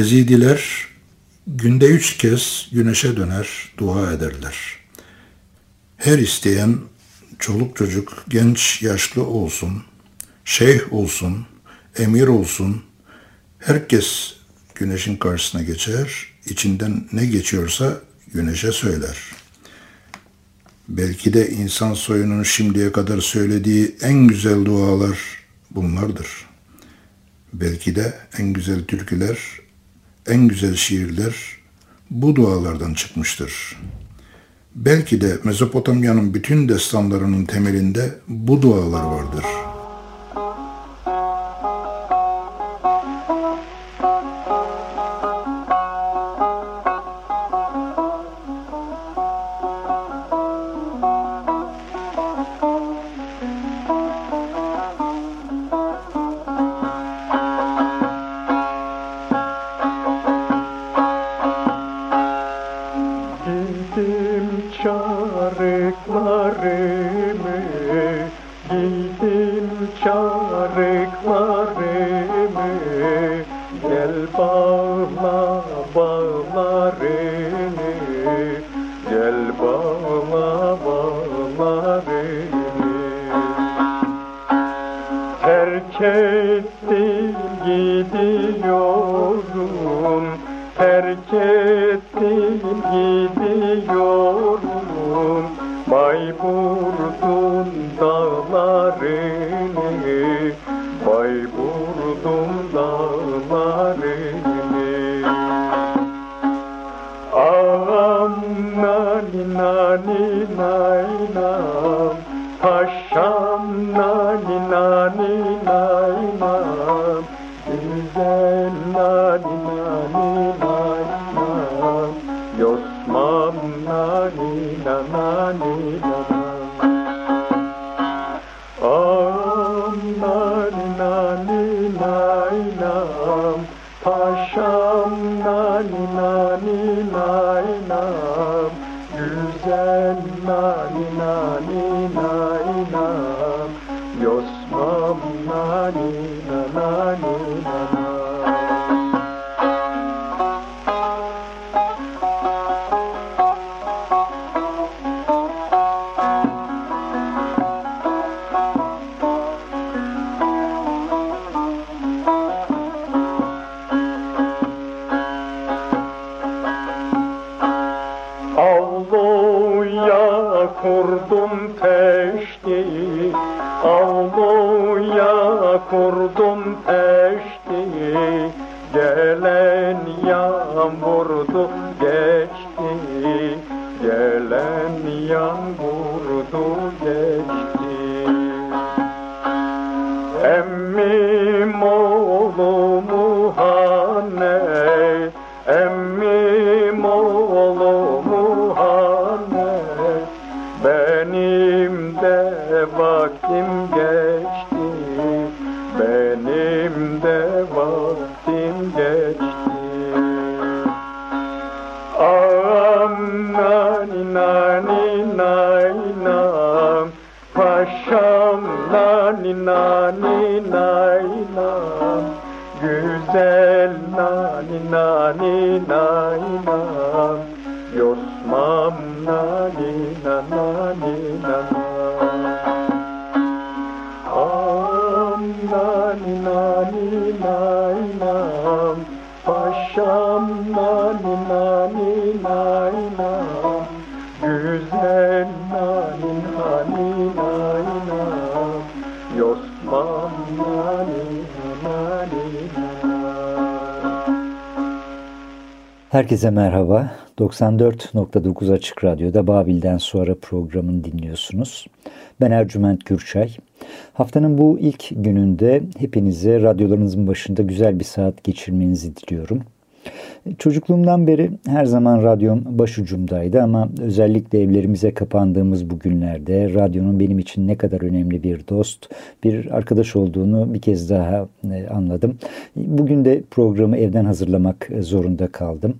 Yezidiler günde üç kez güneşe döner, dua ederler. Her isteyen çoluk çocuk, genç yaşlı olsun, şeyh olsun, emir olsun, herkes güneşin karşısına geçer, içinden ne geçiyorsa güneşe söyler. Belki de insan soyunun şimdiye kadar söylediği en güzel dualar bunlardır. Belki de en güzel türküler en güzel şiirler bu dualardan çıkmıştır. Belki de Mezopotamya'nın bütün destanlarının temelinde bu dualar vardır.'' mare Herkese merhaba. 94.9 Açık Radyo'da Babil'den sonra programını dinliyorsunuz. Ben Ercüment Gürçay. Haftanın bu ilk gününde hepinize radyolarınızın başında güzel bir saat geçirmenizi diliyorum. Çocukluğumdan beri her zaman radyom başucumdaydı ama özellikle evlerimize kapandığımız bu günlerde radyonun benim için ne kadar önemli bir dost, bir arkadaş olduğunu bir kez daha e, anladım. Bugün de programı evden hazırlamak zorunda kaldım.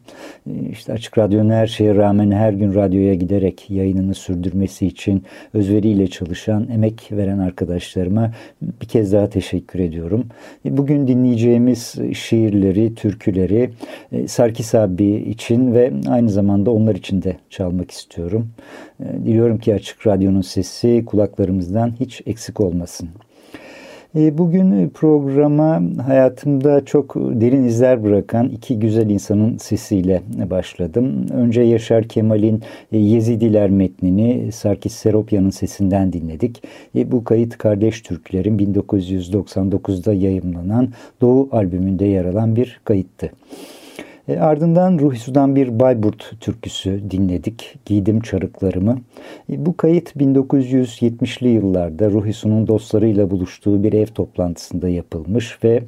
İşte Açık Radyo'nun her şeye rağmen her gün radyoya giderek yayınını sürdürmesi için özveriyle çalışan, emek veren arkadaşlarıma bir kez daha teşekkür ediyorum. Bugün dinleyeceğimiz şiirleri, türküleri e, Sarkis abi için ve aynı zamanda onlar için de çalmak istiyorum. E, diliyorum ki Açık Radyo'nun sesi kulaklarımızdan hiç eksik olmasın. E, bugün programa hayatımda çok derin izler bırakan iki güzel insanın sesiyle başladım. Önce Yaşar Kemal'in Yezidiler metnini Sarkis Seropya'nın sesinden dinledik. Bu kayıt Kardeş Türklerin 1999'da yayımlanan Doğu albümünde yer alan bir kayıttı. E, ardından Ruhisu'dan bir Bayburt türküsü dinledik. Giydim çarıklarımı. E, bu kayıt 1970'li yıllarda Ruhisu'nun dostlarıyla buluştuğu bir ev toplantısında yapılmış ve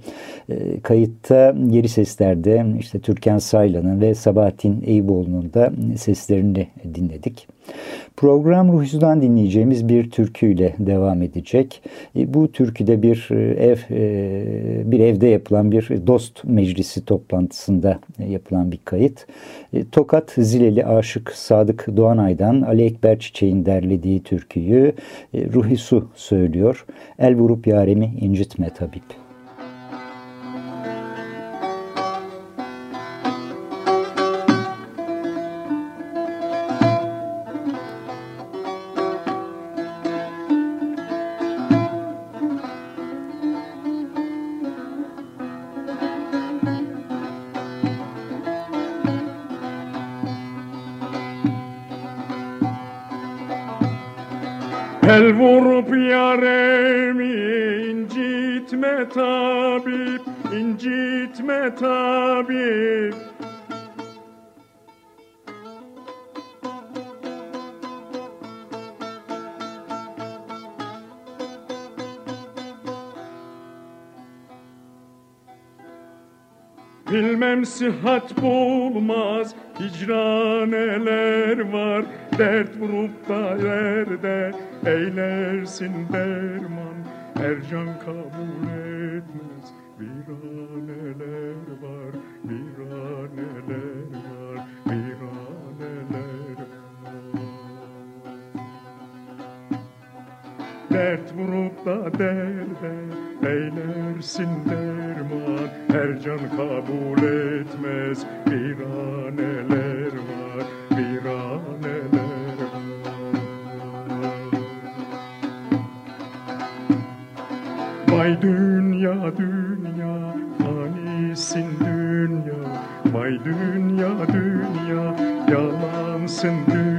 e, kayıtta geri seslerde işte Türkan Saylan'ın ve Sabahattin Eyüboğlu'nun da seslerini dinledik. Program Ruhisu'dan dinleyeceğimiz bir türküyle devam edecek. E, bu türküde bir e, ev e, bir evde yapılan bir dost meclisi toplantısında yapılan bir kayıt. Tokat Zileli Aşık Sadık Doğanay'dan Ali Ekber Çiçek'in derlediği türküyü Ruhisu söylüyor. El vurup yaremi incitme tabip. Sıhhat bulmaz, hicraneler var, dert vurup da yerde. Eylersin derman, ercan kabul etmez, viraneler Vay dünya dünya, fanisin dünya, vay dünya dünya, yalansın dünya,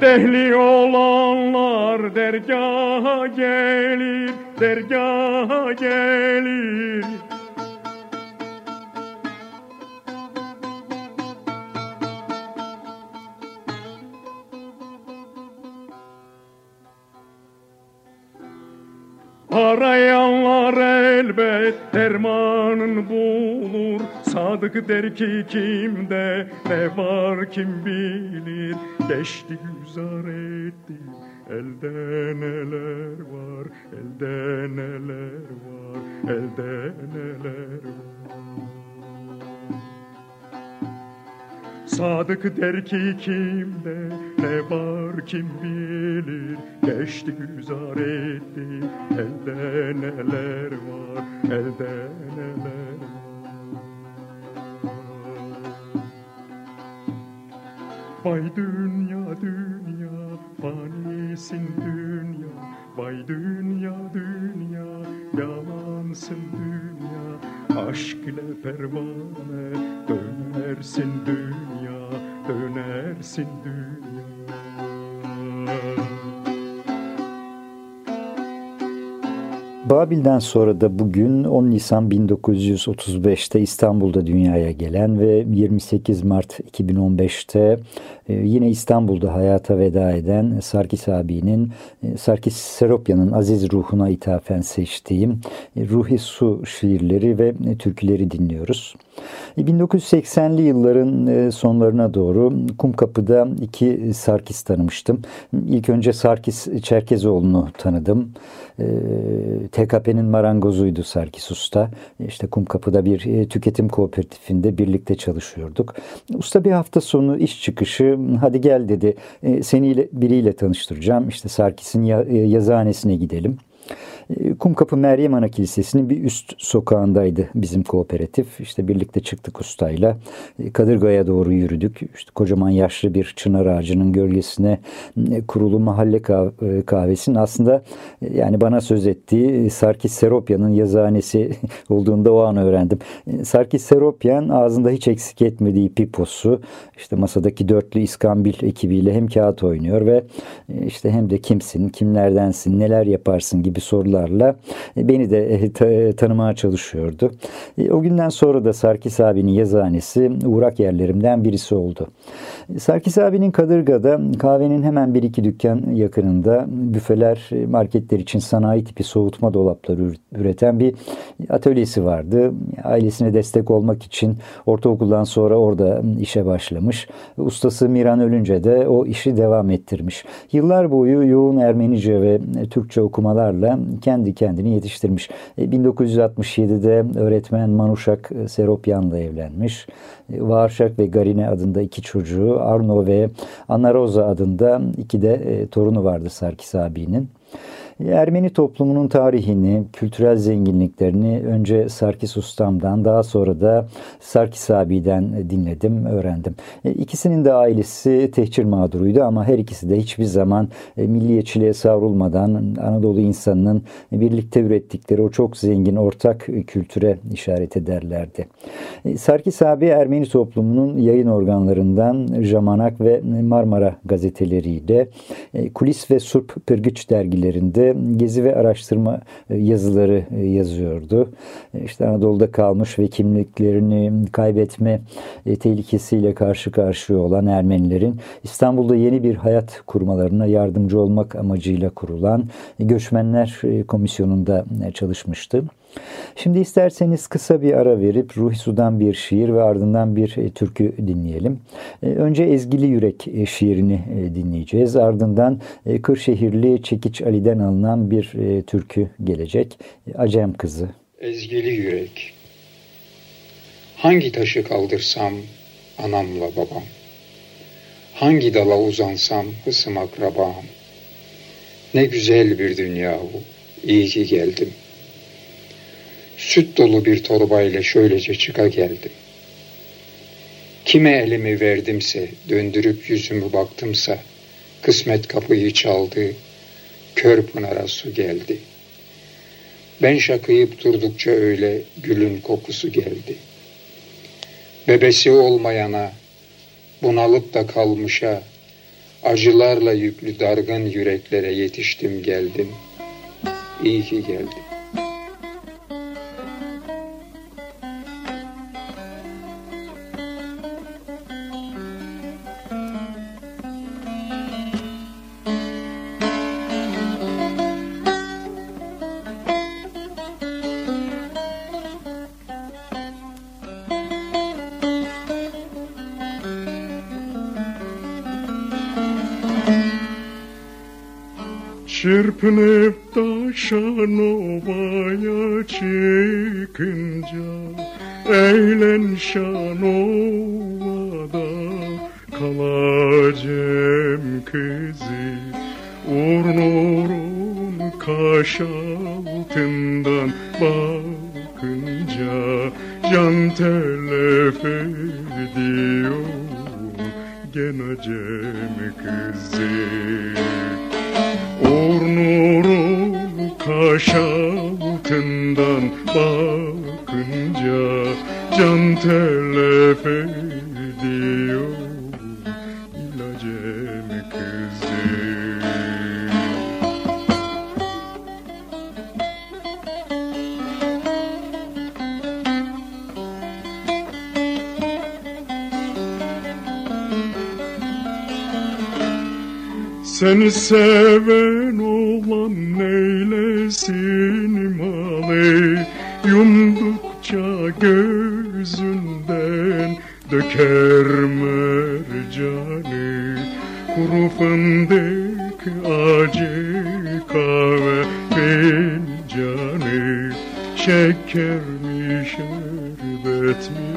Derdehli olanlar dergaha gelir, dergaha gelir. Arayanlar elbet dermanın bulur Sadık der ki kimde ne var kim bilir? Geçti güzar etti elde neler var Elde neler var elde neler var? Sadık der ki kimde ne var kim bilir? Geçti güzar etti elde neler var elde neler Vay dünya dünya fanisin dünya. Vay dünya dünya yalansın dünya. Aşk ile pervane dönersin dünya Dönersin dünya Babil'den sonra da bugün 10 Nisan 1935'te İstanbul'da dünyaya gelen ve 28 Mart 2015'te e, yine İstanbul'da hayata veda eden Sarkis abinin, e, Sarkis Seropya'nın aziz ruhuna ithafen seçtiğim e, Ruhi Su şiirleri ve türküleri dinliyoruz. 1980'li yılların sonlarına doğru Kumkapı'da iki Sarkis tanımıştım. İlk önce Sarkis Çerkezoğlu'nu tanıdım. TKP'nin marangozuydu Sarkis Usta. İşte Kumkapı'da bir tüketim kooperatifinde birlikte çalışıyorduk. Usta bir hafta sonu iş çıkışı hadi gel dedi seni biriyle tanıştıracağım. İşte Sarkis'in yazıhanesine gidelim. Ee, Kumkapı Meryem Ana Kilisesi'nin bir üst sokağındaydı bizim kooperatif. İşte birlikte çıktık ustayla. Ee, Kadırga'ya doğru yürüdük. İşte kocaman yaşlı bir çınar ağacının gölgesine e, kurulu mahalle e, kahvesinin aslında e, yani bana söz ettiği Sarkis Seropyan'ın yazıhanesi olduğunda o an öğrendim. Sarkis Seropyan ağzında hiç eksik etmediği piposu işte masadaki dörtlü iskambil ekibiyle hem kağıt oynuyor ve işte hem de kimsin, kimlerdensin, neler yaparsın gibi sorular sorularla e, beni de e, tanımaya çalışıyordu. E, o günden sonra da Sarkis abinin yazıhanesi uğrak yerlerimden birisi oldu. Sarkis abinin Kadırga'da kahvenin hemen bir iki dükkan yakınında büfeler, marketler için sanayi tipi soğutma dolapları üreten bir atölyesi vardı. Ailesine destek olmak için ortaokuldan sonra orada işe başlamış. Ustası Miran ölünce de o işi devam ettirmiş. Yıllar boyu yoğun Ermenice ve Türkçe okumalarla kendi kendini yetiştirmiş. 1967'de e, öğretmen Manuşak Seropyan'la evlenmiş. E, Varşak ve Garine adında iki çocuğu, Arno ve Anna Rosa adında iki de e, torunu vardı Sarkis abinin. Ermeni toplumunun tarihini, kültürel zenginliklerini önce Sarkis Ustam'dan daha sonra da Sarkis abi'den dinledim, öğrendim. E, ikisinin de ailesi tehcir mağduruydu ama her ikisi de hiçbir zaman e, milliyetçiliğe savrulmadan Anadolu insanının birlikte ürettikleri o çok zengin ortak kültüre işaret ederlerdi. E, Sarkis abi Ermeni toplumunun yayın organlarından Jamanak ve Marmara gazeteleriyle Kulis ve Surp Pırgıç dergilerinde gezi ve araştırma e, yazıları e, yazıyordu. E, işte Anadolu'da kalmış ve kimliklerini kaybetme tehlikesiyle karşı karşıya olan Ermenilerin İstanbul'da yeni bir hayat kurmalarına yardımcı olmak amacıyla kurulan Göçmenler Komisyonu'nda çalışmıştı. Şimdi isterseniz kısa bir ara verip Ruhi Su'dan bir şiir ve ardından bir e, türkü dinleyelim. E, önce Ezgili Yürek e, şiirini dinleyeceğiz. Ardından Kırşehirli Çekiç Ali'den alınan bir türkü gelecek. Acem Kızı. Ezgili Yürek Hangi taşı kaldırsam anamla babam Hangi dala uzansam hısım akrabam Ne güzel bir dünya bu. İyi ki geldim.'' Süt dolu bir torbayla şöylece çıka geldim. Kime elimi verdimse, döndürüp yüzümü baktımsa, kısmet kapıyı çaldı, kör pınara su geldi. Ben şakıyıp durdukça öyle gülün kokusu geldi. Bebesi olmayana, bunalıp da kalmışa, acılarla yüklü dargın yüreklere yetiştim geldim. İyi ki geldim. Çırpınıp taşan ovaya çıkınca Eğlen şan ovada kalacem kızı. Urnurun kaş altından bakınca Can telef ediyor genacem kızı Uğur nuru kaş bakınca can Seni seven olan neylesin malı Yumdukça gözünden döker mercanı Kuru fındık acı kahve fincanı. Şeker mi şerbet mi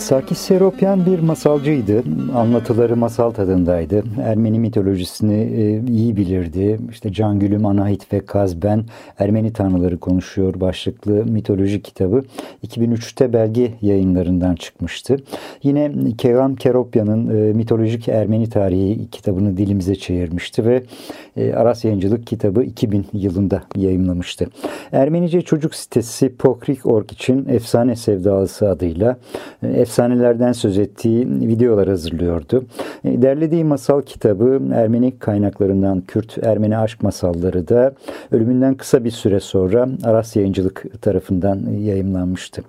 Sarkis Seropyan bir masalcıydı. Anlatıları masal tadındaydı. Ermeni mitolojisini e, iyi bilirdi. İşte Can Gülüm, Anahit ve Kazben Ermeni tanrıları konuşuyor başlıklı mitoloji kitabı 2003'te belge yayınlarından çıkmıştı. Yine Keram Keropyan'ın e, mitolojik Ermeni tarihi kitabını dilimize çevirmişti ve e, Aras Yayıncılık kitabı 2000 yılında yayımlamıştı. Ermenice çocuk sitesi Pokrik.org için Efsane Sevdalısı adıyla efsanelerden söz ettiği videolar hazırlıyordu. Derlediği masal kitabı Ermeni kaynaklarından Kürt Ermeni aşk masalları da ölümünden kısa bir süre sonra Aras Yayıncılık tarafından yayımlanmıştı.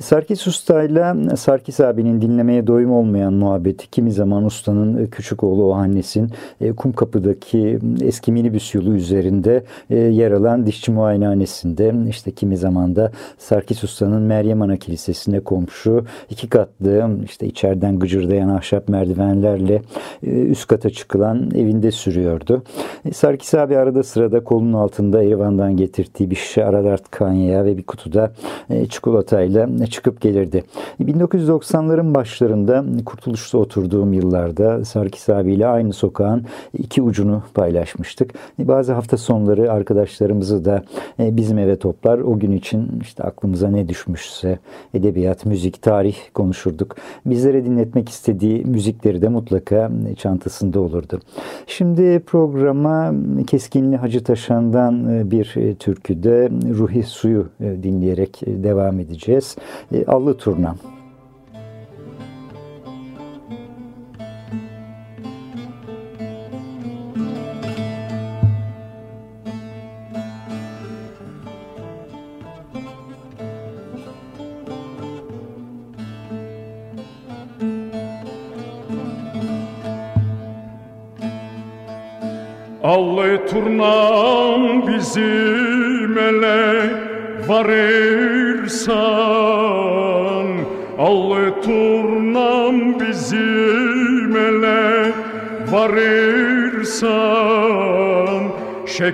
Sarkis Usta ile Sarkis abinin dinlemeye doyum olmayan muhabbeti kimi zaman ustanın küçük oğlu Ohannes'in Kumkapı'daki eski minibüs yolu üzerinde yer alan dişçi muayenehanesinde işte kimi zaman da Sarkis Usta'nın Meryem Ana Kilisesi'ne komşu iki katlı işte içeriden gıcırdayan ahşap merdivenlerle üst kata çıkılan evinde sürüyordu. Sarkis abi arada sırada kolunun altında Erivan'dan getirdiği bir şişe Aradart Kanya ve bir kutuda çikolatayla çıkıp gelirdi. 1990'ların başlarında Kurtuluş'ta oturduğum yıllarda Sarkis abiyle aynı sokağın iki ucunu paylaşmıştık. Bazı hafta sonları arkadaşlarımızı da bizim eve toplar. O gün için işte aklımıza ne düşmüşse edebiyat, müzik, tarih konuşurduk. Bizlere dinletmek istediği müzikleri de mutlaka çantasında olurdu. Şimdi programa Keskinli Hacı Taşan'dan bir türküde Ruhi Suyu dinleyerek devam edeceğiz. Allı Turna.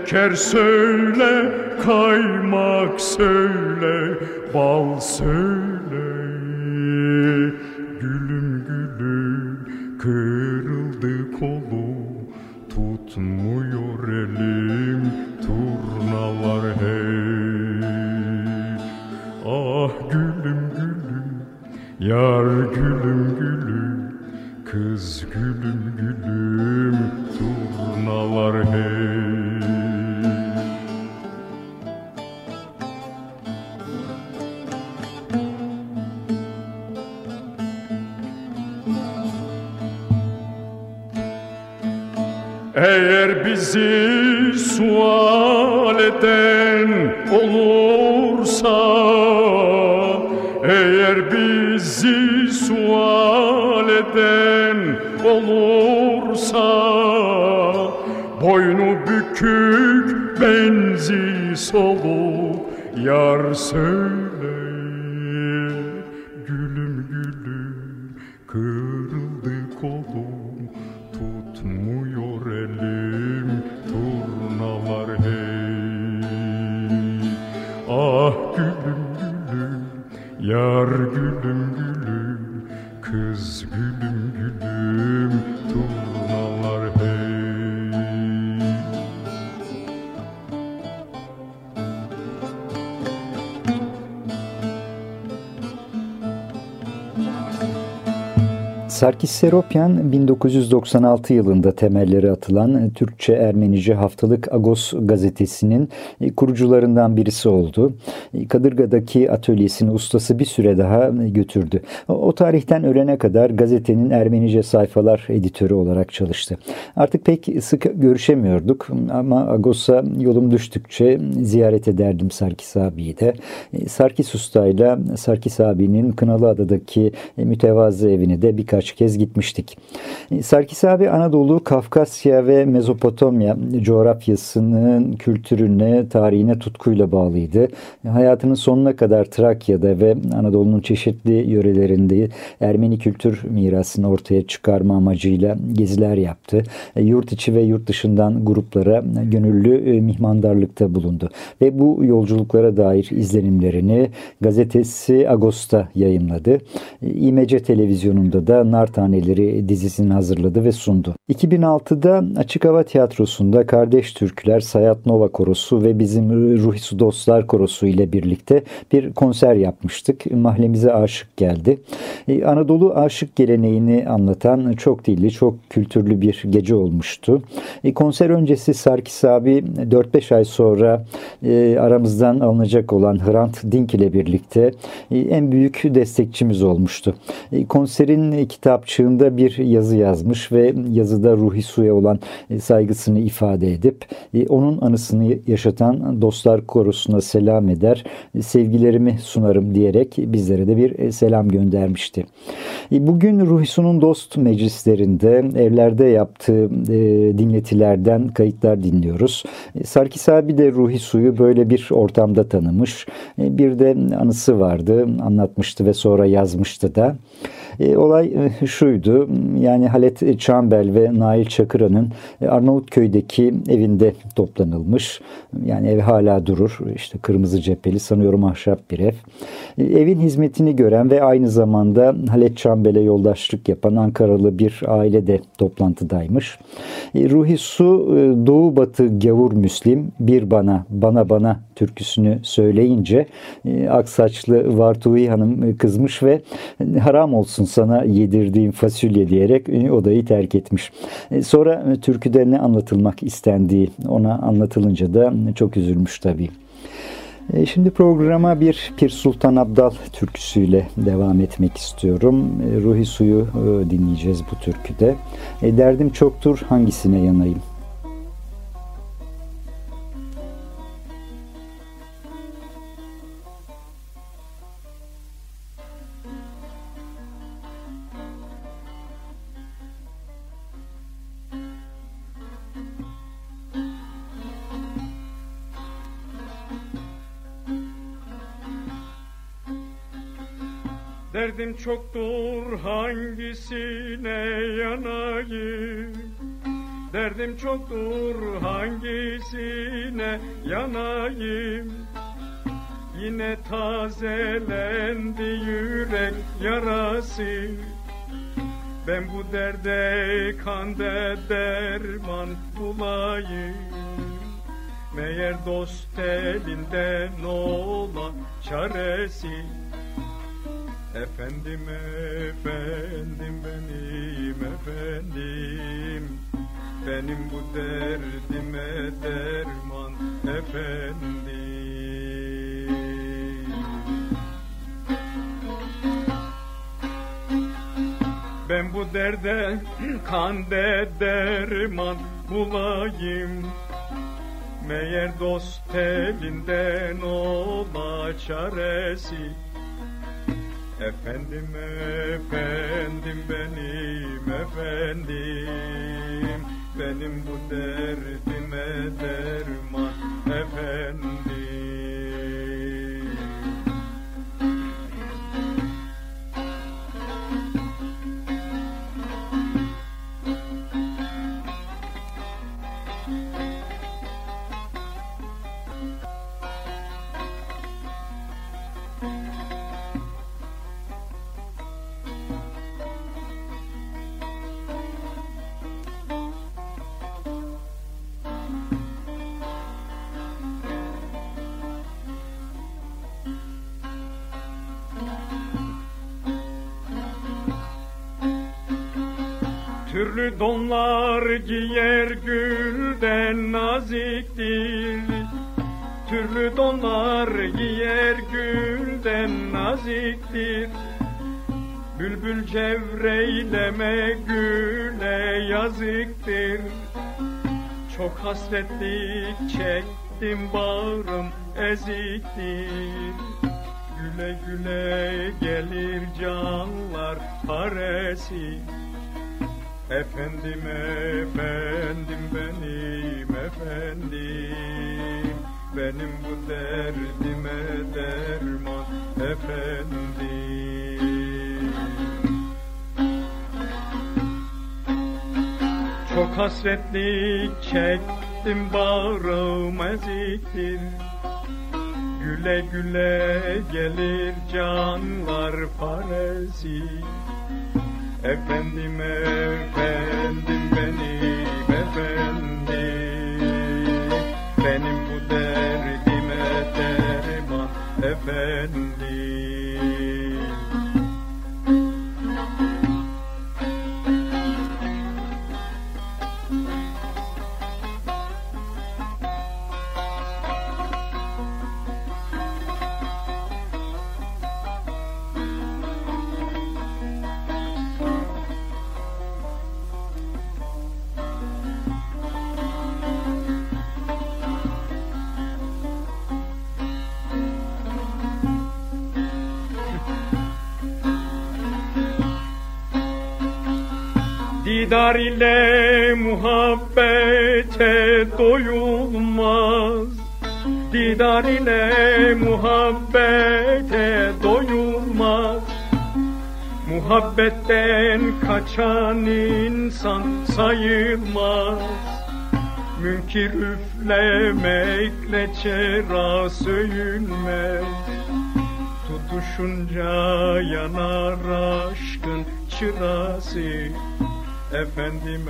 Şeker eden olursa Boynu bükük benzi soluk yar Sarkis Seropyan 1996 yılında temelleri atılan Türkçe-Ermenice haftalık Agos gazetesinin kurucularından birisi oldu. Kadırga'daki atölyesini ustası bir süre daha götürdü. O tarihten ölene kadar gazetenin Ermenice sayfalar editörü olarak çalıştı. Artık pek sık görüşemiyorduk ama Agos'a yolum düştükçe ziyaret ederdim Sarkis abiyi de. Sarkis ustayla Sarkis abinin Kınalıada'daki mütevazı evini de birkaç birkaç kez gitmiştik. Sarkis abi Anadolu, Kafkasya ve Mezopotamya coğrafyasının kültürüne, tarihine tutkuyla bağlıydı. Hayatının sonuna kadar Trakya'da ve Anadolu'nun çeşitli yörelerinde Ermeni kültür mirasını ortaya çıkarma amacıyla geziler yaptı. Yurt içi ve yurt dışından gruplara gönüllü mihmandarlıkta bulundu. Ve bu yolculuklara dair izlenimlerini gazetesi Ağustos'ta yayımladı. İMC televizyonunda da Nar Taneleri dizisini hazırladı ve sundu. 2006'da Açık Hava Tiyatrosu'nda Kardeş Türküler, Sayat Nova Korosu ve bizim Ruhisu Dostlar Korosu ile birlikte bir konser yapmıştık. Mahallemize aşık geldi. Ee, Anadolu aşık geleneğini anlatan çok dilli, çok kültürlü bir gece olmuştu. Ee, konser öncesi Sarkis abi 4-5 ay sonra e, aramızdan alınacak olan Hrant Dink ile birlikte e, en büyük destekçimiz olmuştu. E, konserin kitapçığında bir yazı yazmış ve yazıda Ruhi Su'ya olan e, saygısını ifade edip e, onun anısını yaşatan dostlar korusuna selam eder, e, sevgilerimi sunarım diyerek bizlere de bir selam göndermişti. Bugün Ruhi Su'nun dost meclislerinde evlerde yaptığı dinletilerden kayıtlar dinliyoruz. Sarkis abi de Ruhi Su'yu böyle bir ortamda tanımış. Bir de anısı vardı, anlatmıştı ve sonra yazmıştı da. E, olay e, şuydu. Yani Halet Çambel ve Nail Çakıra'nın e, Arnavutköy'deki evinde toplanılmış. Yani ev hala durur. İşte kırmızı cepheli sanıyorum ahşap bir ev. Evin hizmetini gören ve aynı zamanda Halet Çambel'e yoldaşlık yapan Ankaralı bir aile de toplantıdaymış. E, Ruhi Su Doğu Batı Gavur Müslim bir bana bana bana türküsünü söyleyince aksaçlı Vartuhi Hanım kızmış ve haram olsun sana yedirdiğim fasulye diyerek odayı terk etmiş. Sonra türküde ne anlatılmak istendiği ona anlatılınca da çok üzülmüş tabii. Şimdi programa bir Pir Sultan Abdal türküsüyle devam etmek istiyorum. Ruhi Suyu dinleyeceğiz bu türküde. Derdim çoktur hangisine yanayım? Çoktur hangisine yanayım? Derdim çoktur hangisine yanayım? Yine tazelendi yürek yarası. Ben bu derde kande derman bulayım. Meğer dost elinden ola çaresi Efendim efendim benim efendim. Benim bu derdime derman efendim. Ben bu derde kande derman bulayım. Meğer dost elinden ola çaresi Efendim efendim benim efendim. Benim bu derdime derman efendim donlar giyer gülden naziktir. Türlü donlar giyer gülden naziktir. Bülbül cevreyleme güle yazıktır. Çok hasretlik çektim bağrım eziktir. Güle güle gelir canlar paresi Efendim efendim benim efendim. Benim bu derdime derman efendim. Çok hasretlik çektim bağrım eziktir Güle güle gelir canlar paresi Efendim efendim benim efendim. Benim bu derdime derman efendim Didar ile muhabbete doyulmaz. Didar ile muhabbete doyulmaz. Muhabbetten kaçan insan sayılmaz. Münkir üflemekle çera söyülmez Tutuşunca yanar aşkın çırası Efendim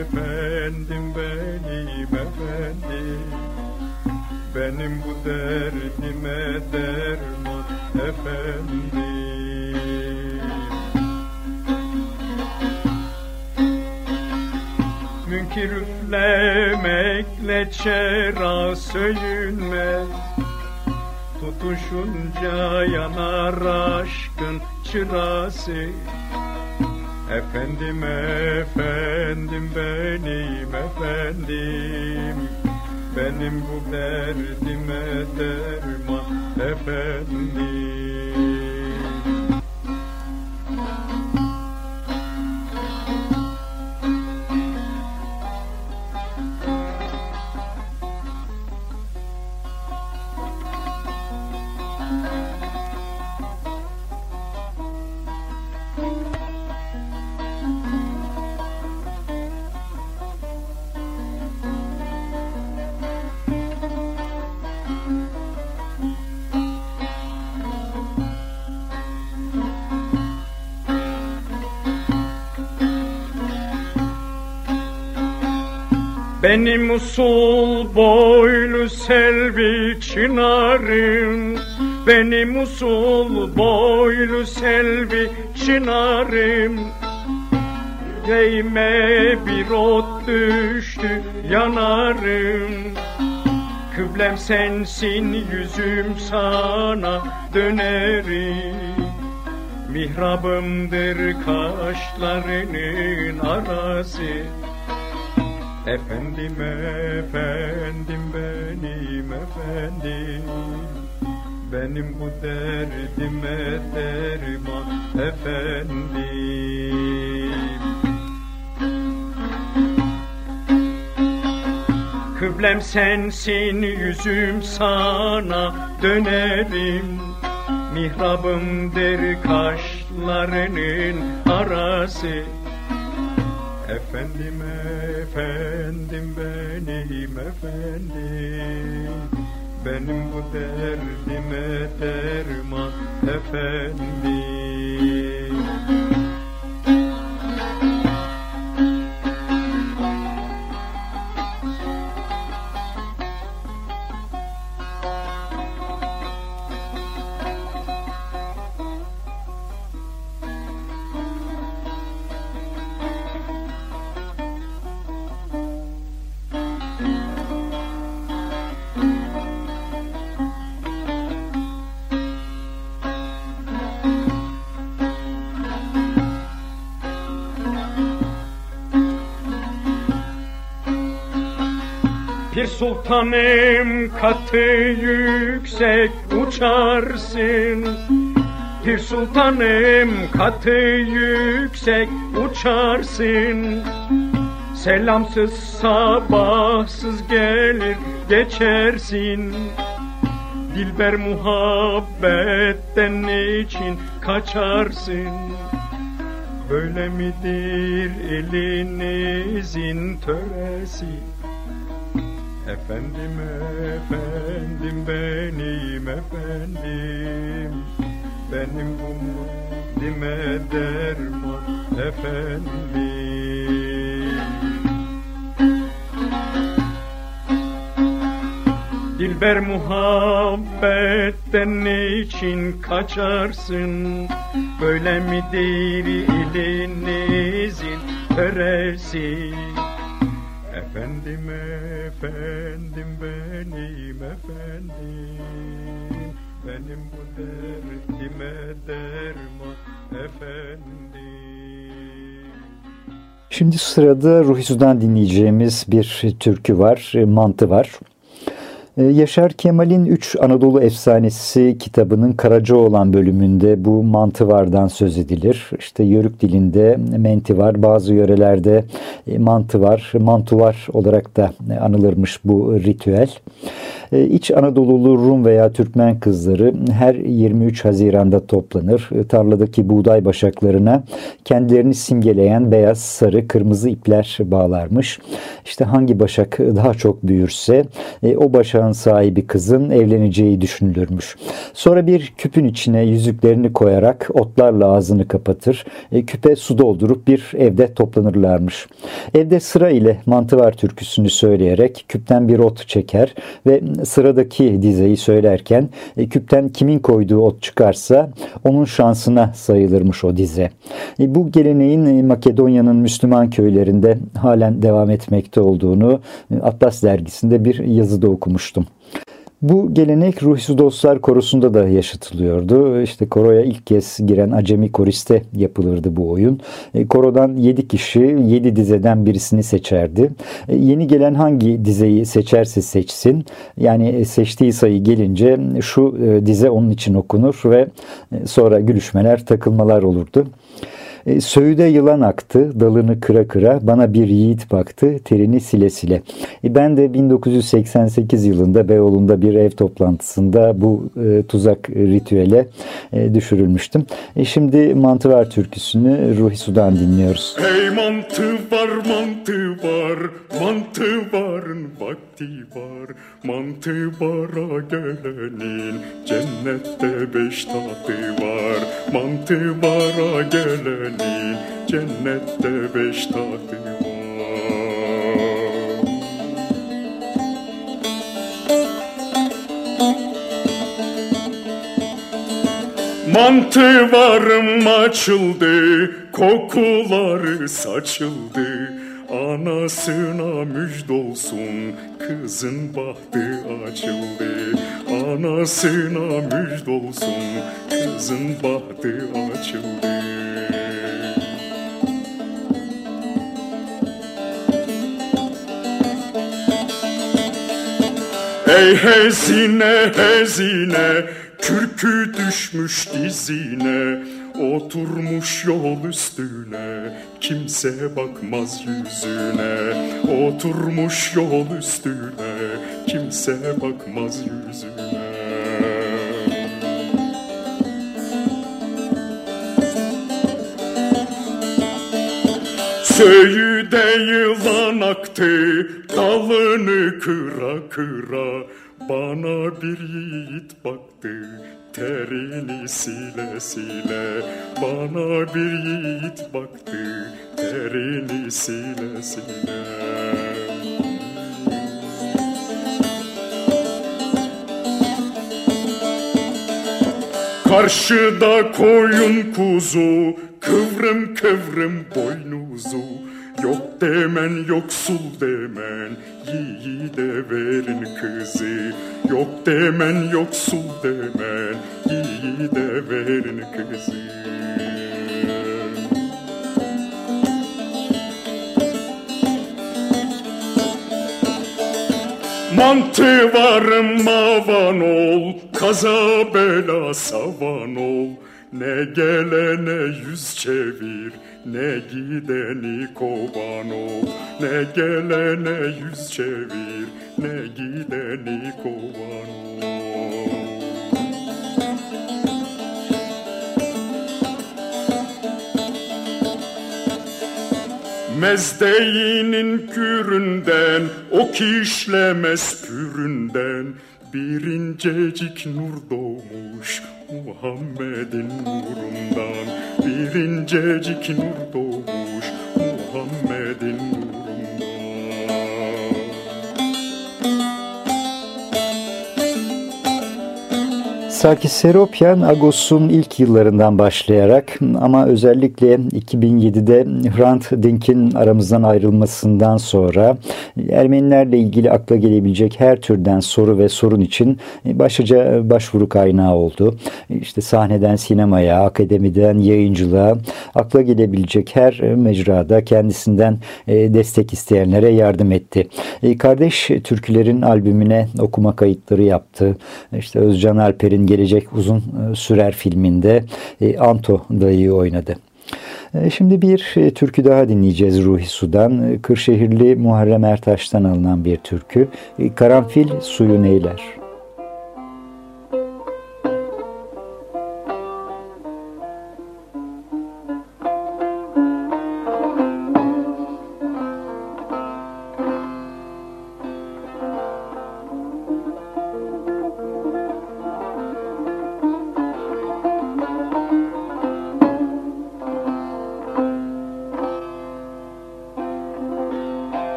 efendim benim efendim. Benim bu derdime derman efendim. Münkir üflemekle çera söyünmez. Tutuşunca yanar aşkın çırası Efendim efendim benim efendim. Benim bu derdime derman efendim Benim usul boylu selvi çınarım. Benim usul boylu selvi çınarım. Yüreğime bir ot düştü yanarım. Kıblem sensin yüzüm sana dönerim. Mihrabımdır kaşlarının arası Efendim efendim benim efendim. Benim bu derdime derman efendim. Kıblem sensin yüzüm sana dönerim. Mihrabımdır kaşlarının arası Efendim efendim benim efendim. Benim bu derdime derman efendim Pir sultanım katı yüksek uçarsın. Pir sultanım katı yüksek uçarsın. Selamsız sabahsız gelir geçersin. Dilber muhabbetten için kaçarsın? Böyle midir elinizin töresi Efendim efendim benim efendim. Benim bu dime derman efendim. Dilber muhabbetten için kaçarsın? Böyle midir elinizin töresi Efendim efendim benim efendim Benim bu derdime derman efendim Şimdi sırada Ruhi Sudan dinleyeceğimiz bir türkü var, Mantı var. Ee, Yaşar Kemal'in Üç Anadolu Efsanesi kitabının Karacaoğlan bölümünde bu mantıvardan söz edilir. İşte Yörük dilinde mentivar, bazı yörelerde e, mantıvar, mantuvar olarak da anılırmış bu ritüel. E, İç Anadolulu Rum veya Türkmen kızları her 23 Haziran'da toplanır. E, tarladaki buğday başaklarına kendilerini simgeleyen beyaz, sarı, kırmızı ipler bağlarmış. İşte hangi başak daha çok büyürse o başağın sahibi kızın evleneceği düşünülürmüş. Sonra bir küpün içine yüzüklerini koyarak otlarla ağzını kapatır. Küpe su doldurup bir evde toplanırlarmış. Evde sıra ile mantıvar türküsünü söyleyerek küpten bir ot çeker ve sıradaki dizeyi söylerken e, küpten kimin koyduğu ot çıkarsa onun şansına sayılırmış o dize. E, bu geleneğin e, Makedonya'nın Müslüman köylerinde halen devam etmekte olduğunu Atlas dergisinde bir yazıda okumuştum. Bu gelenek Ruhsuz Dostlar Korosu'nda da yaşatılıyordu. İşte koroya ilk kez giren acemi koriste yapılırdı bu oyun. E, korodan 7 kişi 7 dizeden birisini seçerdi. E, yeni gelen hangi dizeyi seçerse seçsin. Yani e, seçtiği sayı gelince şu dize onun için okunur ve sonra gülüşmeler, takılmalar olurdu. E, Söğüde yılan aktı, dalını kıra kıra, bana bir yiğit baktı, terini sile sile. E, ben de 1988 yılında Beyoğlu'nda bir ev toplantısında bu e, tuzak ritüele e, düşürülmüştüm. Şimdi Mantıvar türküsünü Ruhi Sudan dinliyoruz. Hey mantı var, mantı var, mantı vakti var. Mantı bara gelenin cennette beş tadı var. Mantı bara gelenin senin cennette beş tahtı var. Mantı varım açıldı, kokuları saçıldı. Anasına müjdolsun, kızın bahtı açıldı. Anasına müjdolsun, kızın bahtı açıldı. Ey hezine hezine Kürkü düşmüş dizine Oturmuş yol üstüne. Kimse bakmaz yüzüne Oturmuş yol üstüne. Kimse bakmaz yüzüne Söğüde yılan aktı, dalını kıra kıra. Bana bir yiğit baktı, terini sile sile. Bana bir yiğit baktı, terini sile sile. Karşıda koyun kuzu, kıvrım kıvrım boynuzu. Yok demen yoksul demen, yiğide verin kızı. Yok demen yoksul demen, yiğide verin kızı. Mantı varım mavan ol, kaza bela savan ol. Ne gelene yüz çevir, ne gideni kovan ol. Ne gelene yüz çevir, ne gideni kovan ol. Mezdeğinin küründen, o kişlemez püründen bir incecik nur doğmuş Muhammed'in nurundan bir incecik nur Sarkis Seropyan Agos'un ilk yıllarından başlayarak ama özellikle 2007'de Hrant Dink'in aramızdan ayrılmasından sonra Ermenilerle ilgili akla gelebilecek her türden soru ve sorun için başlıca başvuru kaynağı oldu. İşte sahneden sinemaya, akademiden yayıncılığa akla gelebilecek her mecrada kendisinden e, destek isteyenlere yardım etti. E, kardeş türkülerin albümüne okuma kayıtları yaptı. İşte Özcan Alper'in gelecek uzun e, sürer filminde e, Anto dayıyı oynadı. E, şimdi bir türkü daha dinleyeceğiz Ruhi Su'dan. Kırşehirli Muharrem Ertaş'tan alınan bir türkü. Karanfil suyu neyler?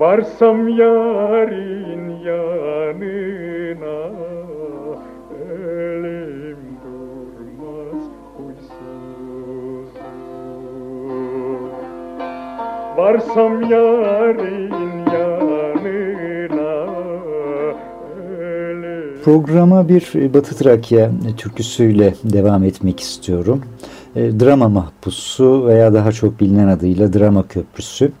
Varsam yarin yanına elim durmaz huysuz Varsam yarın yanına elim Programa bir Batı Trakya türküsüyle devam etmek istiyorum. E, drama Mahpusu veya daha çok bilinen adıyla Drama Köprüsü.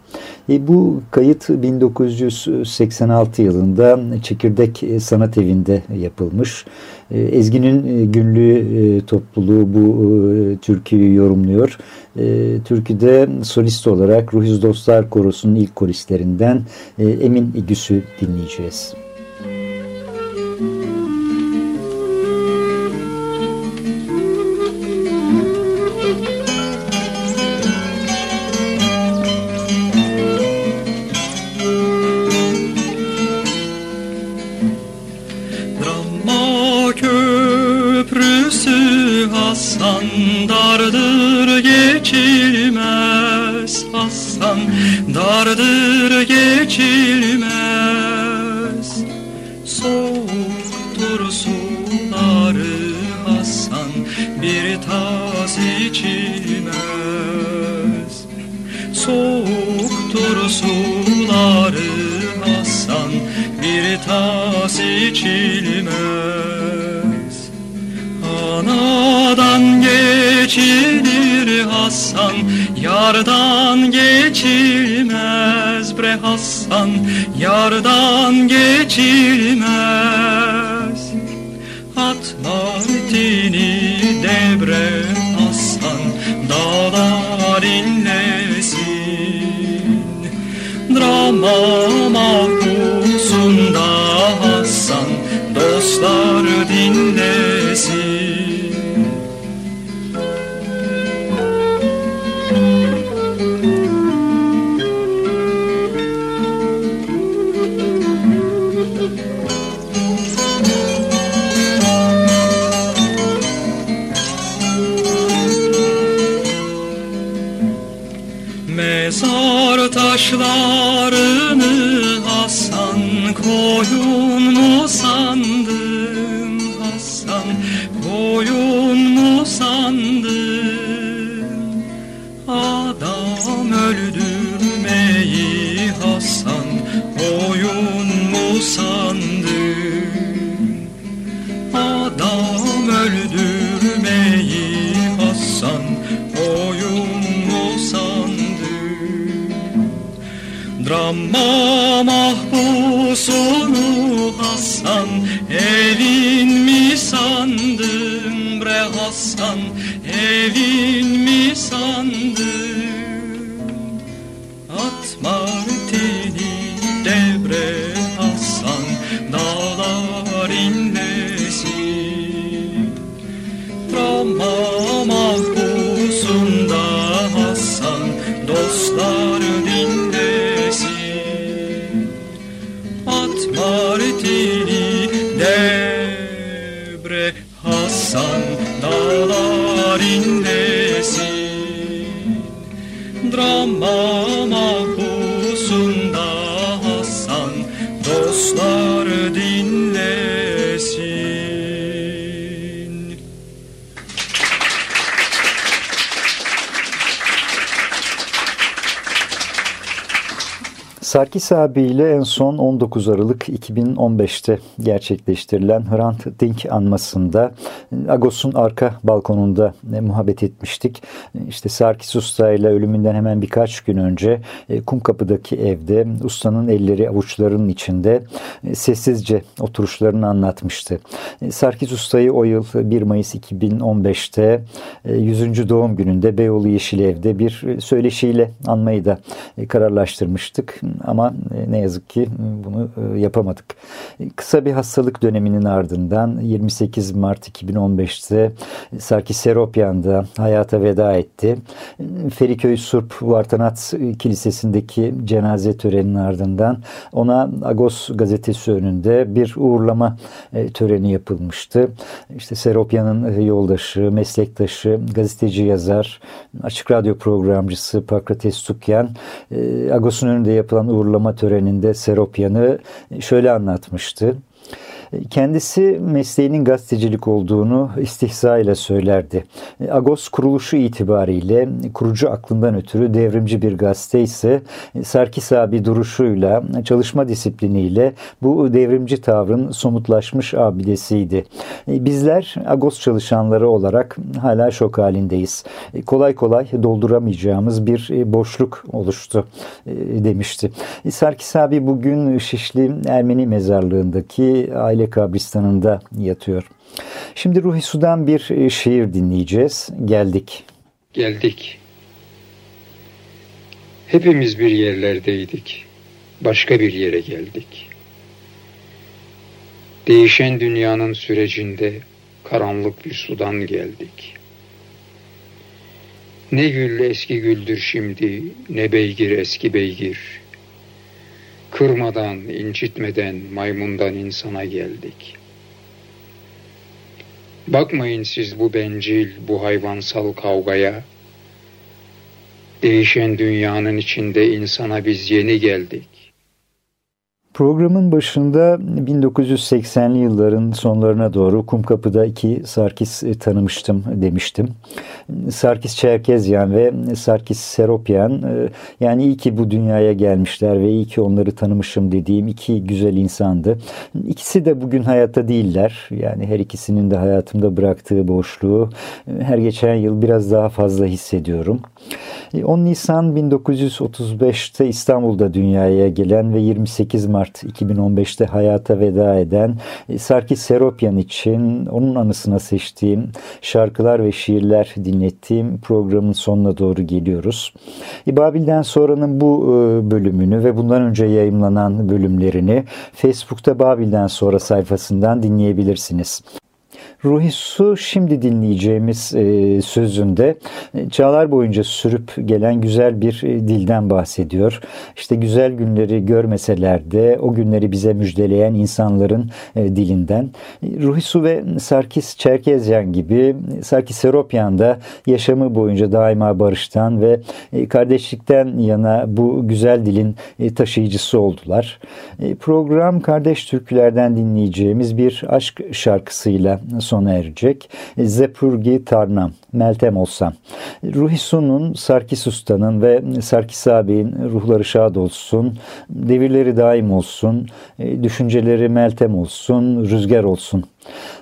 E, bu kayıt 1986 yılında Çekirdek Sanat Evi'nde yapılmış. E, Ezgi'nin günlüğü topluluğu bu türküyü yorumluyor. Türküde solist olarak Ruhiz Dostlar Korosu'nun ilk koristlerinden Emin İgüs'ü dinleyeceğiz. Yardan geçilmez bre Hasan Yardan geçilmez. At martini debre Hasan Dağlar inlesin. Drama martini Abiyle en son 19 Aralık 2015'te gerçekleştirilen Hrant Dink anmasında Agos'un arka balkonunda e, muhabbet etmiştik. İşte Sarkis Usta ile ölümünden hemen birkaç gün önce e, Kumkapı'daki evde ustanın elleri avuçlarının içinde e, sessizce oturuşlarını anlatmıştı. Sarkis Usta'yı o yıl 1 Mayıs 2015'te 100. doğum gününde Beyoğlu Yeşil Ev'de bir söyleşiyle anmayı da kararlaştırmıştık ama e, ne yazık ki bunu e, yapamadık. Kısa bir hastalık döneminin ardından 28 Mart 2015'te Sarkis Seropyan'da hayata veda etti. Feriköy Surp Vartanat Kilisesi'ndeki cenaze töreninin ardından ona Agos gazetesi önünde bir uğurlama e, töreni yapılmıştı. İşte Seropyan'ın yoldaşı, meslektaşı, gazeteci yazar, açık radyo programcısı Pakrates Tukyan Agos'un önünde yapılan uğurlama töreninde Seropyan'ı şöyle anlatmıştı. Kendisi mesleğinin gazetecilik olduğunu istihza ile söylerdi. Agos kuruluşu itibariyle kurucu aklından ötürü devrimci bir gazete ise Sarkis abi duruşuyla, çalışma disipliniyle bu devrimci tavrın somutlaşmış abidesiydi. Bizler Agos çalışanları olarak hala şok halindeyiz. Kolay kolay dolduramayacağımız bir boşluk oluştu demişti. Sarkis abi bugün Şişli Ermeni mezarlığındaki aile aile kabristanında yatıyor. Şimdi Ruhi Su'dan bir e, şiir dinleyeceğiz. Geldik. Geldik. Hepimiz bir yerlerdeydik. Başka bir yere geldik. Değişen dünyanın sürecinde karanlık bir sudan geldik. Ne gül eski güldür şimdi, ne beygir eski beygir. Kırmadan, incitmeden maymundan insana geldik. Bakmayın siz bu bencil, bu hayvansal kavgaya. Değişen dünyanın içinde insana biz yeni geldik. Programın başında 1980'li yılların sonlarına doğru Kumkapı'da iki Sarkis e, tanımıştım demiştim. Sarkis Çerkezyan ve Sarkis Seropyan e, yani iyi ki bu dünyaya gelmişler ve iyi ki onları tanımışım dediğim iki güzel insandı. İkisi de bugün hayatta değiller. Yani her ikisinin de hayatımda bıraktığı boşluğu e, her geçen yıl biraz daha fazla hissediyorum. 10 Nisan 1935'te İstanbul'da dünyaya gelen ve 28 Mart Mart 2015'te hayata veda eden e, Sarkis Seropyan için onun anısına seçtiğim şarkılar ve şiirler dinlettiğim programın sonuna doğru geliyoruz. E, Babil'den sonranın bu e, bölümünü ve bundan önce yayımlanan bölümlerini Facebook'ta Babil'den sonra sayfasından dinleyebilirsiniz. Ruhi Su şimdi dinleyeceğimiz e, sözünde e, çağlar boyunca sürüp gelen güzel bir e, dilden bahsediyor. İşte güzel günleri görmeseler de o günleri bize müjdeleyen insanların dilinden. Ruhi Su ve Sarkis Çerkezyan gibi Sarkis Seropyan da yaşamı boyunca daima barıştan ve kardeşlikten yana bu güzel dilin taşıyıcısı oldular. Program Kardeş Türkülerden dinleyeceğimiz bir aşk şarkısıyla sona erecek. Zepurgi Tarnam, Meltem Olsam. Ruhi Su'nun, Sarkis Usta'nın ve Sarkis ağabeyin ruhları şad olsun, devirleri daim olsun, e, düşünceleri Meltem olsun, rüzgar olsun.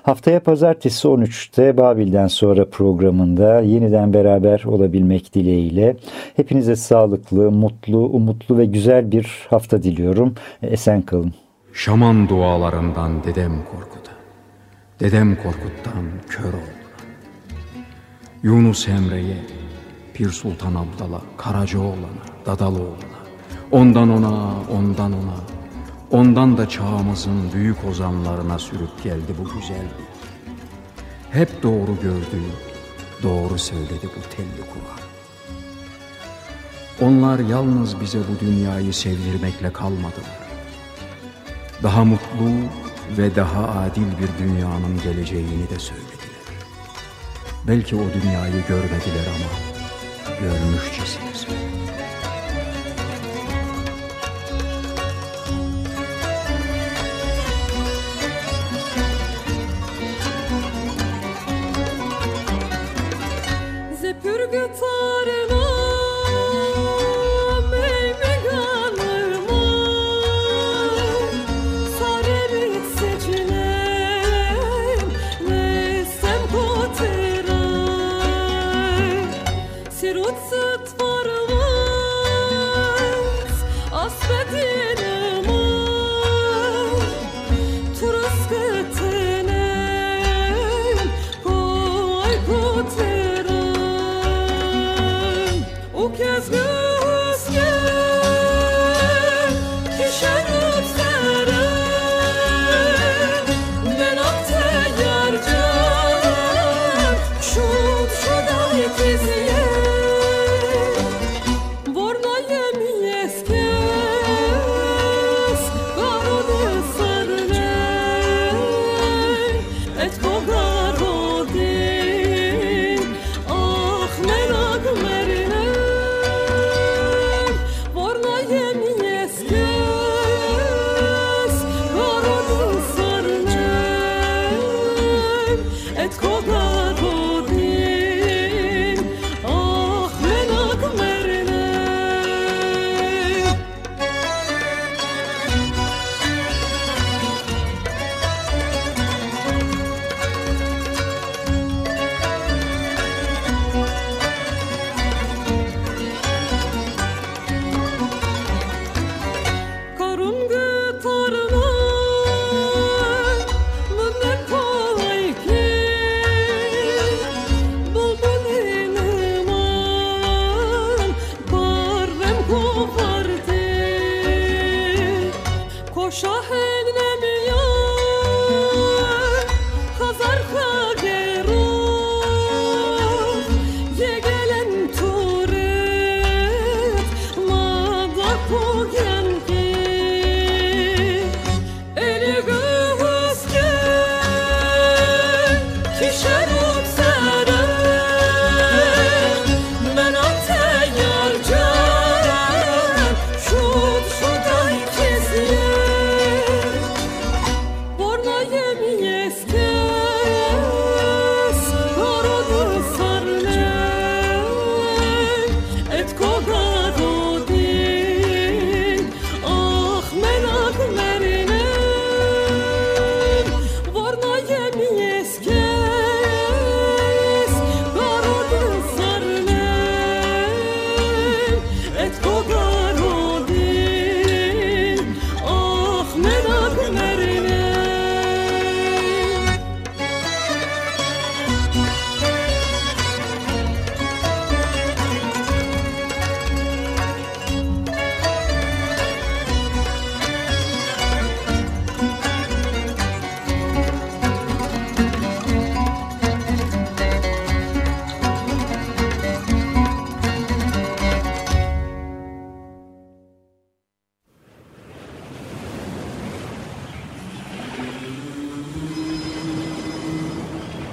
Haftaya pazartesi 13'te Babil'den sonra programında yeniden beraber olabilmek dileğiyle hepinize sağlıklı, mutlu, umutlu ve güzel bir hafta diliyorum. Esen kalın. Şaman dualarından dedem korkuda. Dedem Korkut'tan kör oldu. Yunus Emre'ye, Pir Sultan Abdal'a, Karacaoğlan'a, Dadalıoğlan'a, ondan ona, ondan ona, ondan da çağımızın büyük ozanlarına sürüp geldi bu güzel. Hep doğru gördü, doğru söyledi bu telli Kur'an. Onlar yalnız bize bu dünyayı sevdirmekle kalmadılar. Daha mutlu, ve daha adil bir dünyanın geleceğini de söylediler. Belki o dünyayı görmediler ama görmüşçesine